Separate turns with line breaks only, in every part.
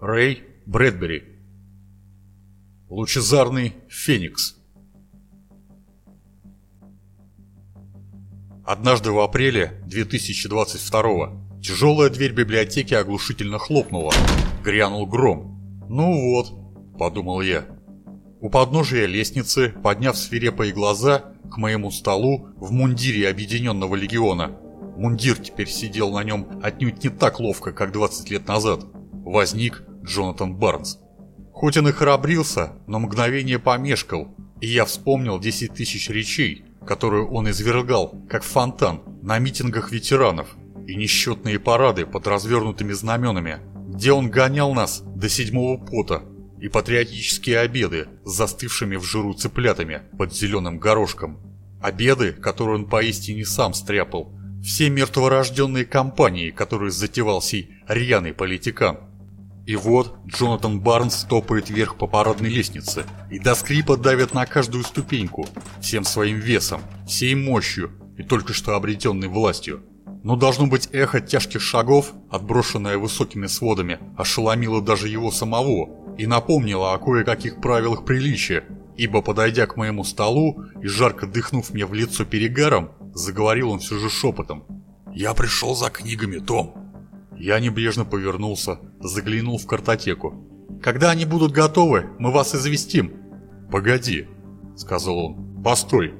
Рэй Брэдбери. Лучезарный Феникс. Однажды в апреле 2022 тяжелая дверь библиотеки оглушительно хлопнула. Грянул гром. «Ну вот», — подумал я. У подножия лестницы, подняв свирепые глаза, к моему столу в мундире Объединенного Легиона. Мундир теперь сидел на нем отнюдь не так ловко, как 20 лет назад. Возник Джонатан Барнс. Хоть он и храбрился, но мгновение помешкал, и я вспомнил 10 тысяч речей, которую он извергал, как фонтан, на митингах ветеранов, и несчетные парады под развернутыми знаменами, где он гонял нас до седьмого пота, и патриотические обеды с застывшими в жиру цыплятами под зеленым горошком. Обеды, которые он поистине сам стряпал. Все мертворожденные компании, которые затевал сей рьяный политикан. И вот Джонатан Барнс топает вверх по парадной лестнице и до скрипа давит на каждую ступеньку, всем своим весом, всей мощью и только что обретенной властью. Но должно быть эхо тяжких шагов, отброшенное высокими сводами, ошеломило даже его самого, и напомнила о кое-каких правилах приличия, ибо, подойдя к моему столу и жарко дыхнув мне в лицо перегаром, заговорил он все же шепотом. «Я пришел за книгами, Том!» Я небрежно повернулся, заглянул в картотеку. «Когда они будут готовы, мы вас известим!» «Погоди!» — сказал он. «Постой!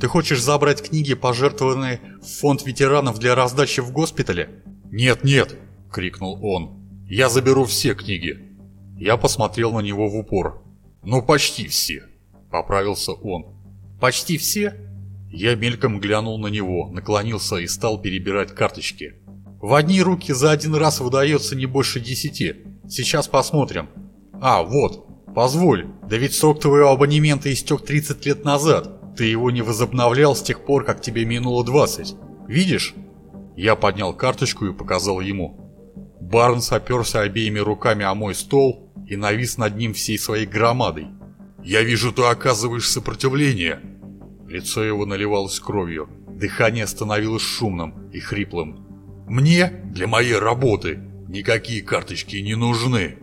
Ты хочешь забрать книги, пожертвованные в фонд ветеранов для раздачи в госпитале?» «Нет, нет!» — крикнул он. «Я заберу все книги!» Я посмотрел на него в упор. «Ну, почти все», — поправился он. «Почти все?» Я мельком глянул на него, наклонился и стал перебирать карточки. «В одни руки за один раз выдается не больше десяти. Сейчас посмотрим. А, вот, позволь, да ведь срок твоего абонемента истек 30 лет назад. Ты его не возобновлял с тех пор, как тебе минуло 20. Видишь?» Я поднял карточку и показал ему. Барнс оперся обеими руками о мой стол и навис над ним всей своей громадой. «Я вижу, ты оказываешь сопротивление!» Лицо его наливалось кровью, дыхание становилось шумным и хриплым. «Мне, для моей работы, никакие карточки не нужны!»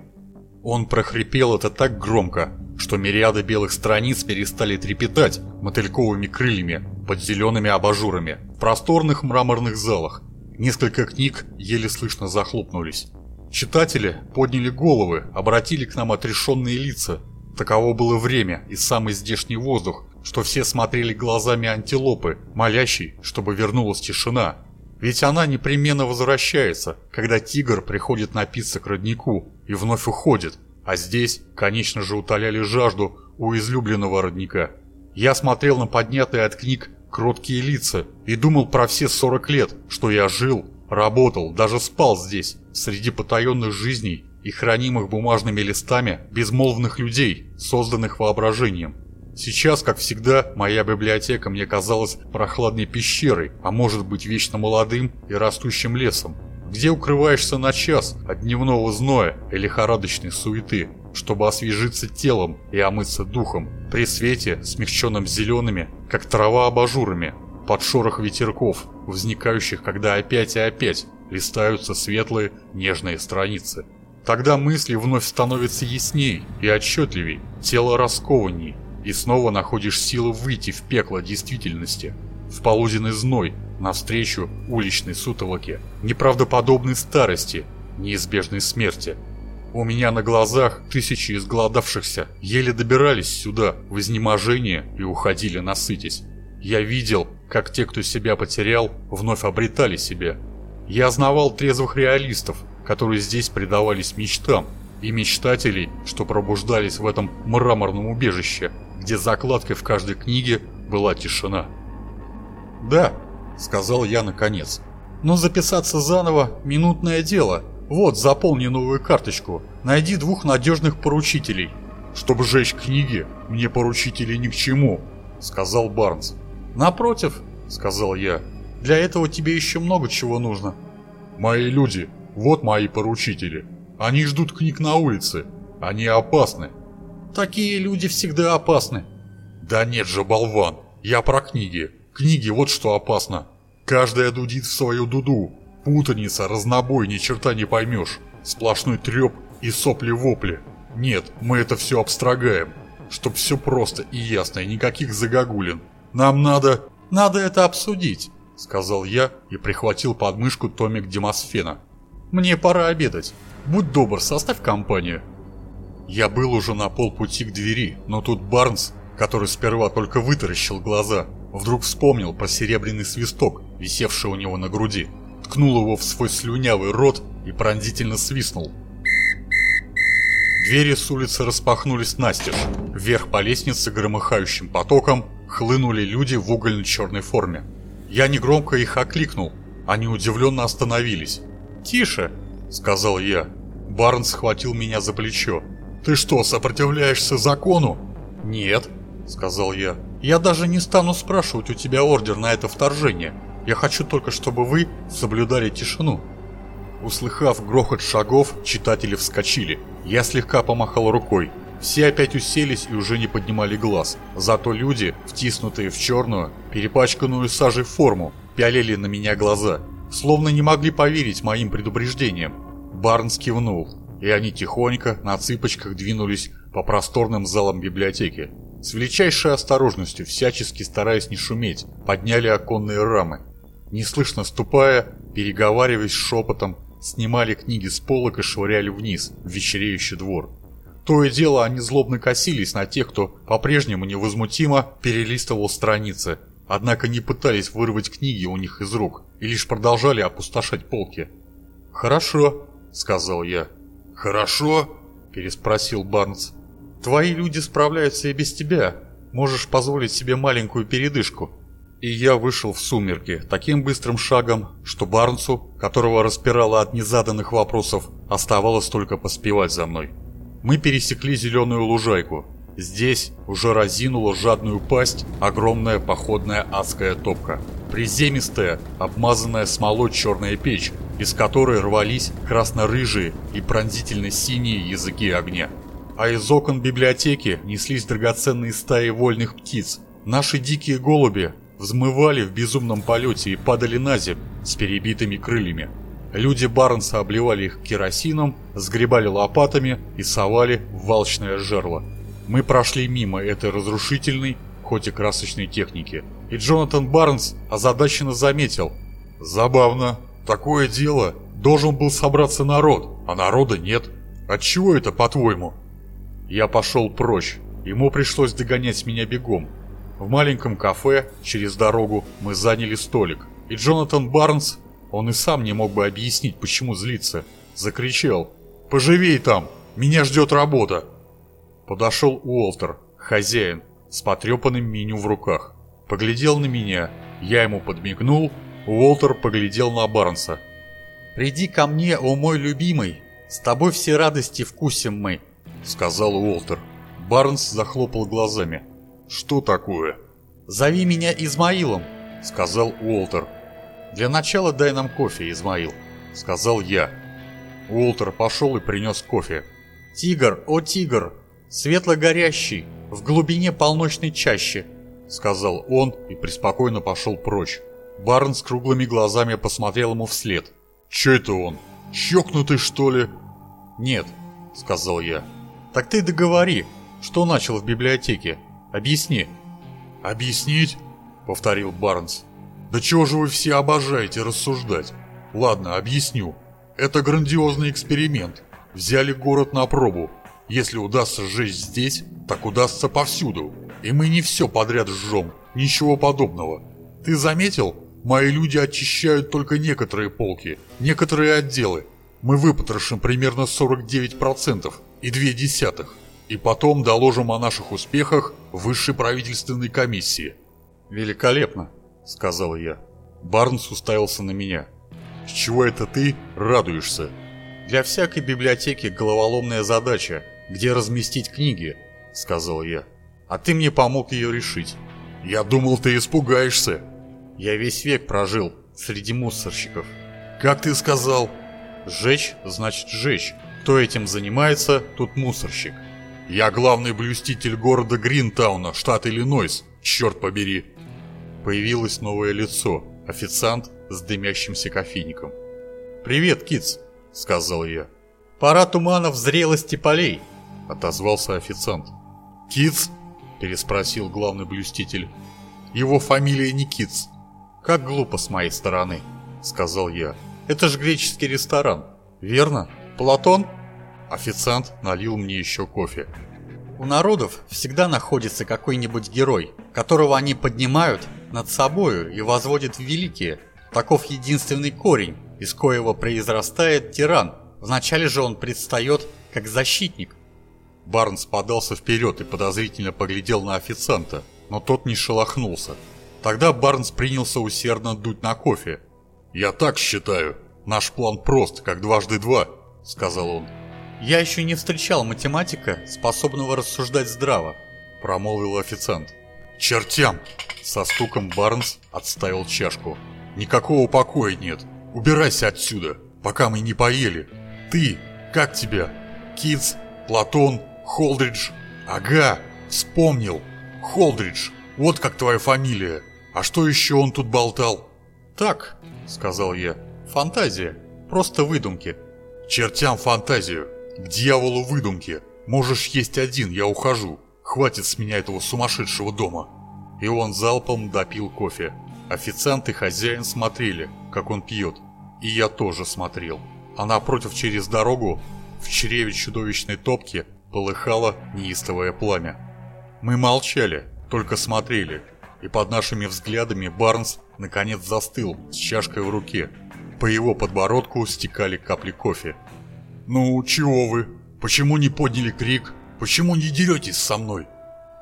Он прохрипел это так громко, что мириады белых страниц перестали трепетать мотыльковыми крыльями под зелеными абажурами в просторных мраморных залах. Несколько книг еле слышно захлопнулись. Читатели подняли головы, обратили к нам отрешенные лица. Таково было время и самый здешний воздух, что все смотрели глазами антилопы, молящей, чтобы вернулась тишина. Ведь она непременно возвращается, когда тигр приходит напиться к роднику и вновь уходит, а здесь, конечно же, утоляли жажду у излюбленного родника. Я смотрел на поднятые от книг кроткие лица и думал про все 40 лет, что я жил, работал, даже спал здесь, среди потаенных жизней и хранимых бумажными листами безмолвных людей, созданных воображением. Сейчас, как всегда, моя библиотека мне казалась прохладной пещерой, а может быть вечно молодым и растущим лесом, где укрываешься на час от дневного зноя и лихорадочной суеты, чтобы освежиться телом и омыться духом, при свете, смягченном зелеными, как трава абажурами, под шорох ветерков, возникающих когда опять и опять листаются светлые, нежные страницы. Тогда мысли вновь становятся ясней и отчетливей, тело раскованней, и снова находишь силы выйти в пекло действительности, в полуденный зной, навстречу уличной сутолоке, неправдоподобной старости, неизбежной смерти. У меня на глазах тысячи изголодавшихся еле добирались сюда в изнеможение и уходили насытясь. Я видел, как те, кто себя потерял, вновь обретали себя – я знавал трезвых реалистов, которые здесь предавались мечтам, и мечтателей, что пробуждались в этом мраморном убежище, где закладкой в каждой книге была тишина. «Да», — сказал я наконец, — «но записаться заново — минутное дело. Вот, заполни новую карточку, найди двух надежных поручителей». «Чтобы сжечь книги, мне поручители ни к чему», — сказал Барнс. «Напротив», — сказал я, для этого тебе еще много чего нужно. Мои люди, вот мои поручители. Они ждут книг на улице. Они опасны. Такие люди всегда опасны. Да нет же, болван. Я про книги. Книги вот что опасно. Каждая дудит в свою дуду. Путаница, разнобой, ни черта не поймешь. Сплошной треп и сопли-вопли. Нет, мы это все абстрагаем. Чтоб все просто и ясно, и никаких загогулин. Нам надо... Надо это обсудить, сказал я и прихватил под мышку томик Демосфена. Мне пора обедать. Будь добр, составь компанию. Я был уже на полпути к двери, но тут Барнс, который сперва только вытаращил глаза, вдруг вспомнил про серебряный свисток, висевший у него на груди, ткнул его в свой слюнявый рот и пронзительно свистнул. Двери с улицы распахнулись настежь. Вверх по лестнице громыхающим потоком хлынули люди в угольно-черной форме. Я негромко их окликнул. Они удивленно остановились. «Тише!» — сказал я. Барнс схватил меня за плечо. «Ты что, сопротивляешься закону?» «Нет», — сказал я. «Я даже не стану спрашивать у тебя ордер на это вторжение. Я хочу только, чтобы вы соблюдали тишину». Услыхав грохот шагов, читатели вскочили. Я слегка помахал рукой. Все опять уселись и уже не поднимали глаз. Зато люди, втиснутые в черную, перепачканную сажей форму, пялили на меня глаза, словно не могли поверить моим предупреждениям. Барнс кивнул, и они тихонько, на цыпочках двинулись по просторным залам библиотеки. С величайшей осторожностью, всячески стараясь не шуметь, подняли оконные рамы. Неслышно ступая, переговариваясь шепотом, снимали книги с полок и швыряли вниз, в вечереющий двор. То и дело они злобно косились на тех, кто по-прежнему невозмутимо перелистывал страницы, однако не пытались вырвать книги у них из рук и лишь продолжали опустошать полки. «Хорошо», — сказал я. «Хорошо?» — переспросил Барнс. «Твои люди справляются и без тебя. Можешь позволить себе маленькую передышку». И я вышел в сумерки таким быстрым шагом, что Барнсу, которого распирало от незаданных вопросов, оставалось только поспевать за мной. Мы пересекли зеленую лужайку. Здесь уже разинула жадную пасть огромная походная адская топка. Приземистая, обмазанная смолой черная печь, из которой рвались красно-рыжие и пронзительно-синие языки огня. А из окон библиотеки неслись драгоценные стаи вольных птиц. Наши дикие голуби взмывали в безумном полете и падали на землю с перебитыми крыльями. Люди Барнса обливали их керосином, сгребали лопатами и совали в валочное жерло. Мы прошли мимо этой разрушительной, хоть и красочной техники. И Джонатан Барнс озадаченно заметил. «Забавно. Такое дело. Должен был собраться народ, а народа нет. Отчего это, по-твоему?» Я пошел прочь. Ему пришлось догонять меня бегом. В маленьком кафе через дорогу мы заняли столик, и Джонатан Барнс, он и сам не мог бы объяснить, почему злится, закричал «Поживей там! Меня ждет работа!» Подошел Уолтер, хозяин, с потрепанным меню в руках. Поглядел на меня, я ему подмигнул, Уолтер поглядел на Барнса. «Приди ко мне, о мой любимый, с тобой все радости вкусим мы», — сказал Уолтер. Барнс захлопал глазами. «Что такое?» «Зови меня Измаилом», — сказал Уолтер. «Для начала дай нам кофе, Измаил», — сказал я. Уолтер пошел и принес кофе. «Тигр, о тигр, светло-горящий, в глубине полночной чащи», — сказал он и преспокойно пошел прочь. Барн с круглыми глазами посмотрел ему вслед. «Че это он? Чокнутый, что ли?» «Нет», — сказал я. «Так ты договори, что начал в библиотеке?» Объясни». «Объяснить?» — повторил Барнс. «Да чего же вы все обожаете рассуждать? Ладно, объясню. Это грандиозный эксперимент. Взяли город на пробу. Если удастся сжечь здесь, так удастся повсюду. И мы не все подряд сжем. Ничего подобного. Ты заметил? Мои люди очищают только некоторые полки, некоторые отделы. Мы выпотрошим примерно 49% и две десятых и потом доложим о наших успехах высшей правительственной комиссии». «Великолепно», — сказал я. Барнс уставился на меня. «С чего это ты радуешься?» «Для всякой библиотеки головоломная задача, где разместить книги», — сказал я. «А ты мне помог ее решить». «Я думал, ты испугаешься». «Я весь век прожил среди мусорщиков». «Как ты сказал?» «Сжечь значит сжечь. Кто этим занимается, тут мусорщик». Я главный блюститель города Гринтауна, штат Иллинойс, черт побери. Появилось новое лицо, официант с дымящимся кофейником. «Привет, Китс», — сказал я. Пора туманов зрелости полей, отозвался официант. Китс? переспросил главный блюститель. Его фамилия не Китс. Как глупо с моей стороны, сказал я. Это же греческий ресторан, верно? Платон? Официант налил мне еще кофе. У народов всегда находится какой-нибудь герой, которого они поднимают над собою и возводят в великие. Таков единственный корень, из коего произрастает тиран. Вначале же он предстает как защитник. Барнс подался вперед и подозрительно поглядел на официанта, но тот не шелохнулся. Тогда Барнс принялся усердно дуть на кофе. «Я так считаю. Наш план прост, как дважды два», — сказал он. «Я еще не встречал математика, способного рассуждать здраво», — промолвил официант. «Чертям!» — со стуком Барнс отставил чашку. «Никакого покоя нет. Убирайся отсюда, пока мы не поели. Ты, как тебя? Китс, Платон, Холдридж? Ага, вспомнил. Холдридж, вот как твоя фамилия. А что еще он тут болтал?» «Так», — сказал я, — «фантазия, просто выдумки». «Чертям фантазию!» К дьяволу выдумки. Можешь есть один, я ухожу. Хватит с меня этого сумасшедшего дома. И он залпом допил кофе. Официант и хозяин смотрели, как он пьет. И я тоже смотрел. А напротив через дорогу, в чреве чудовищной топки, полыхало неистовое пламя. Мы молчали, только смотрели. И под нашими взглядами Барнс наконец застыл с чашкой в руке. По его подбородку стекали капли кофе. «Ну, чего вы? Почему не подняли крик? Почему не деретесь со мной?»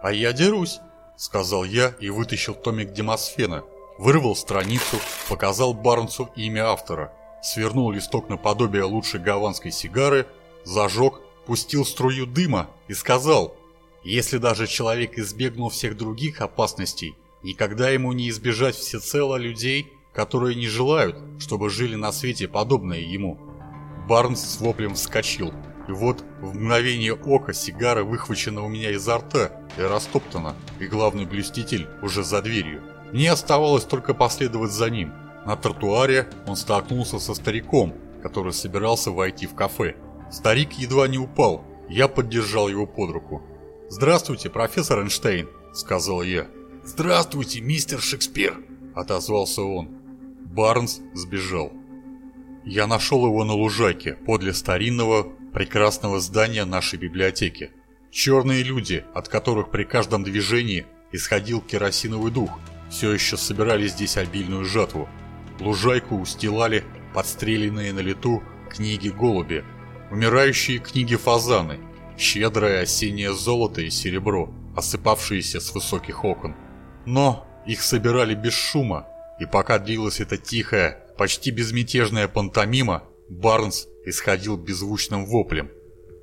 «А я дерусь», — сказал я и вытащил томик Демосфена. Вырвал страницу, показал Барнсу имя автора, свернул листок наподобие лучшей гаванской сигары, зажег, пустил струю дыма и сказал, «Если даже человек избегнул всех других опасностей, никогда ему не избежать всецело людей, которые не желают, чтобы жили на свете подобные ему». Барнс с воплем вскочил. И вот в мгновение ока сигара выхвачена у меня изо рта и растоптана, и главный блюститель уже за дверью. Мне оставалось только последовать за ним. На тротуаре он столкнулся со стариком, который собирался войти в кафе. Старик едва не упал, я поддержал его под руку. «Здравствуйте, профессор Эйнштейн», — сказал я. «Здравствуйте, мистер Шекспир», — отозвался он. Барнс сбежал. Я нашел его на лужайке, подле старинного, прекрасного здания нашей библиотеки. Черные люди, от которых при каждом движении исходил керосиновый дух, все еще собирали здесь обильную жатву. Лужайку устилали подстреленные на лету книги-голуби, умирающие книги-фазаны, щедрое осеннее золото и серебро, осыпавшиеся с высоких окон. Но их собирали без шума, и пока длилась эта тихая, почти безмятежная пантомима, Барнс исходил беззвучным воплем.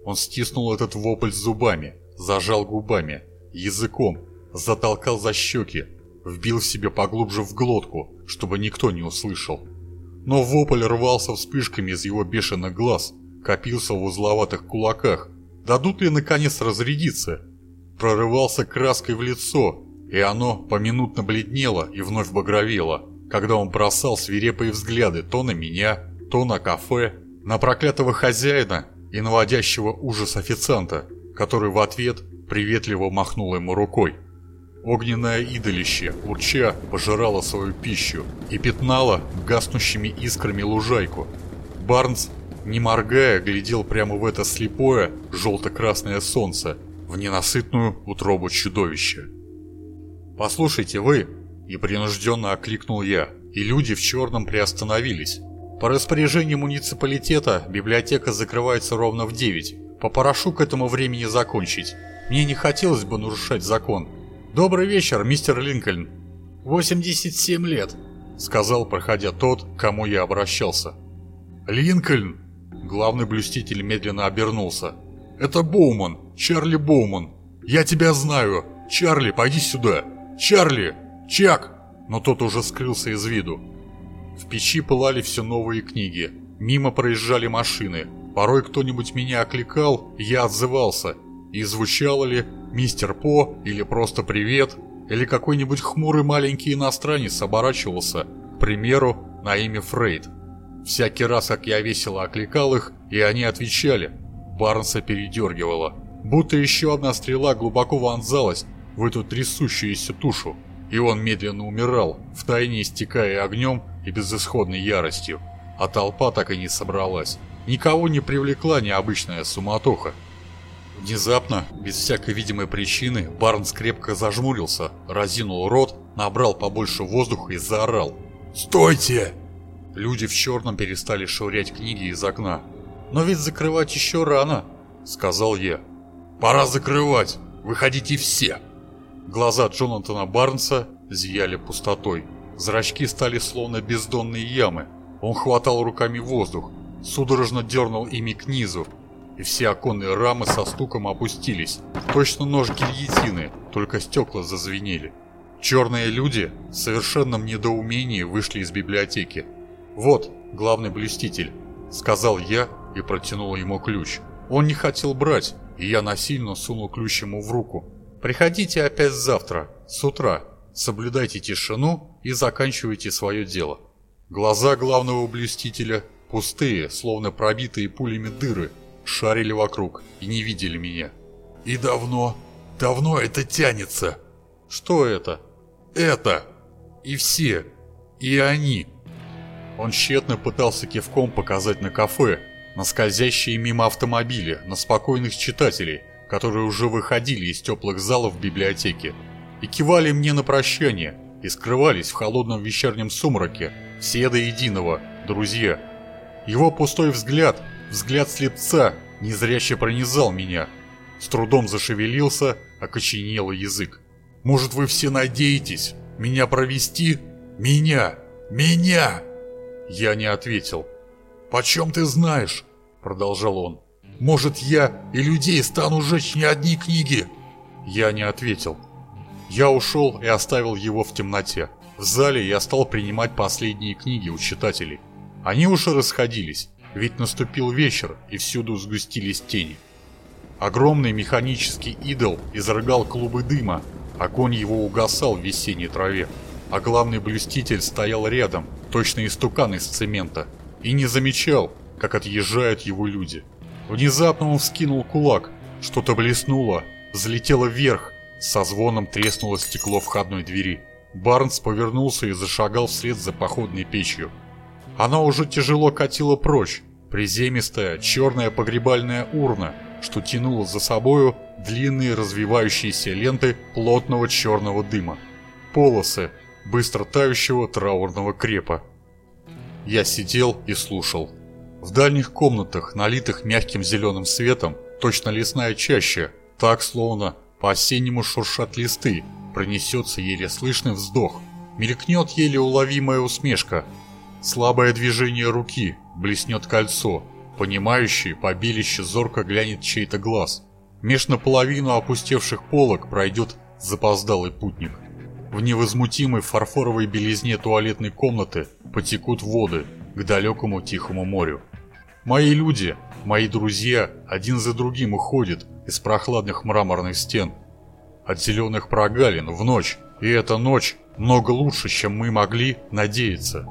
Он стиснул этот вопль зубами, зажал губами, языком, затолкал за щеки, вбил себе поглубже в глотку, чтобы никто не услышал. Но вопль рвался вспышками из его бешеных глаз, копился в узловатых кулаках. Дадут ли наконец разрядиться? Прорывался краской в лицо, и оно поминутно бледнело и вновь багровело когда он бросал свирепые взгляды то на меня, то на кафе, на проклятого хозяина и наводящего ужас официанта, который в ответ приветливо махнул ему рукой. Огненное идолище, урча, пожирало свою пищу и пятнало гаснущими искрами лужайку. Барнс, не моргая, глядел прямо в это слепое, желто-красное солнце, в ненасытную утробу чудовища. «Послушайте вы», Непринужденно окликнул я, и люди в черном приостановились. По распоряжению муниципалитета библиотека закрывается ровно в 9. Попрошу к этому времени закончить. Мне не хотелось бы нарушать закон. Добрый вечер, мистер Линкольн. 87 лет, сказал, проходя тот, к кому я обращался. Линкольн! Главный блюститель медленно обернулся. Это Боуман, Чарли Боуман. Я тебя знаю. Чарли, пойди сюда. Чарли! «Чак!» Но тот уже скрылся из виду. В печи пылали все новые книги. Мимо проезжали машины. Порой кто-нибудь меня окликал, я отзывался. И звучало ли «Мистер По» или просто «Привет», или какой-нибудь хмурый маленький иностранец оборачивался, к примеру, на имя Фрейд. Всякий раз, как я весело окликал их, и они отвечали, Барнса передергивало, будто еще одна стрела глубоко вонзалась в эту трясущуюся тушу, и он медленно умирал, втайне истекая огнем и безысходной яростью. А толпа так и не собралась. Никого не привлекла необычная суматоха. Внезапно, без всякой видимой причины, Барнс крепко зажмурился, разинул рот, набрал побольше воздуха и заорал. «Стойте!» Люди в черном перестали швырять книги из окна. «Но ведь закрывать еще рано», — сказал я. «Пора закрывать! Выходите все!» Глаза Джонатана Барнса зияли пустотой. Зрачки стали словно бездонные ямы. Он хватал руками воздух, судорожно дернул ими к низу, и все оконные рамы со стуком опустились. Точно нож гильотины, только стекла зазвенели. Черные люди в совершенном недоумении вышли из библиотеки. «Вот, главный блюститель», — сказал я и протянул ему ключ. Он не хотел брать, и я насильно сунул ключ ему в руку. «Приходите опять завтра, с утра, соблюдайте тишину и заканчивайте свое дело». Глаза главного блюстителя, пустые, словно пробитые пулями дыры, шарили вокруг и не видели меня. «И давно, давно это тянется!» «Что это?» «Это! И все! И они!» Он тщетно пытался кивком показать на кафе, на скользящие мимо автомобили, на спокойных читателей, которые уже выходили из теплых залов библиотеки, и кивали мне на прощание, и скрывались в холодном вечернем сумраке, все до единого, друзья. Его пустой взгляд, взгляд слепца, незряще пронизал меня. С трудом зашевелился, окоченел язык. «Может, вы все надеетесь меня провести? Меня! Меня!» Я не ответил. «Почем ты знаешь?» Продолжал он. «Может, я и людей стану жечь не одни книги?» Я не ответил. Я ушел и оставил его в темноте. В зале я стал принимать последние книги у читателей. Они уже расходились, ведь наступил вечер и всюду сгустились тени. Огромный механический идол изрыгал клубы дыма, огонь его угасал в весенней траве, а главный блюститель стоял рядом, точно истукан из цемента, и не замечал, как отъезжают его люди. Внезапно он вскинул кулак, что-то блеснуло, взлетело вверх, со звоном треснуло стекло входной двери. Барнс повернулся и зашагал вслед за походной печью. Она уже тяжело катила прочь, приземистая черная погребальная урна, что тянула за собою длинные развивающиеся ленты плотного черного дыма. Полосы быстро тающего траурного крепа. Я сидел и слушал. В дальних комнатах, налитых мягким зеленым светом, точно лесная чаща, так словно по-осеннему шуршат листы, пронесется еле слышный вздох, мелькнет еле уловимая усмешка, слабое движение руки, блеснет кольцо, понимающий, побелище зорко глянет чей-то глаз. Меж наполовину опустевших полок пройдет запоздалый путник. В невозмутимой фарфоровой белизне туалетной комнаты потекут воды к далекому тихому морю. Мои люди, мои друзья один за другим уходят из прохладных мраморных стен – от зеленых прогалин в ночь, и эта ночь много лучше, чем мы могли надеяться.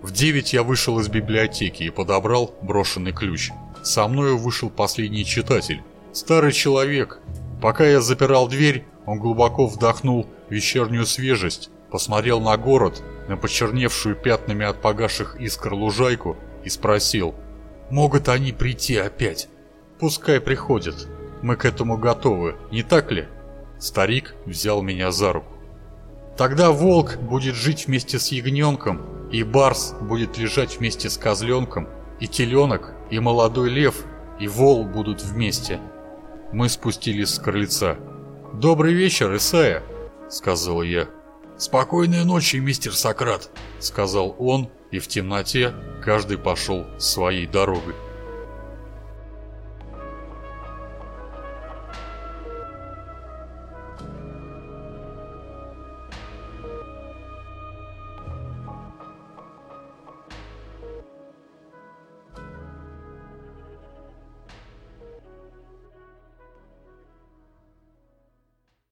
В девять я вышел из библиотеки и подобрал брошенный ключ. Со мною вышел последний читатель. Старый человек. Пока я запирал дверь, он глубоко вдохнул вечернюю свежесть, посмотрел на город, на почерневшую пятнами от погасших искр лужайку и спросил, «Могут они прийти опять?» «Пускай приходят. Мы к этому готовы, не так ли?» Старик взял меня за руку. Тогда волк будет жить вместе с ягненком, и барс будет лежать вместе с козленком, и теленок, и молодой лев, и вол будут вместе. Мы спустились с крыльца. «Добрый вечер, Исая», — сказал я. «Спокойной ночи, мистер Сократ», — сказал он, и в темноте каждый пошел своей дорогой.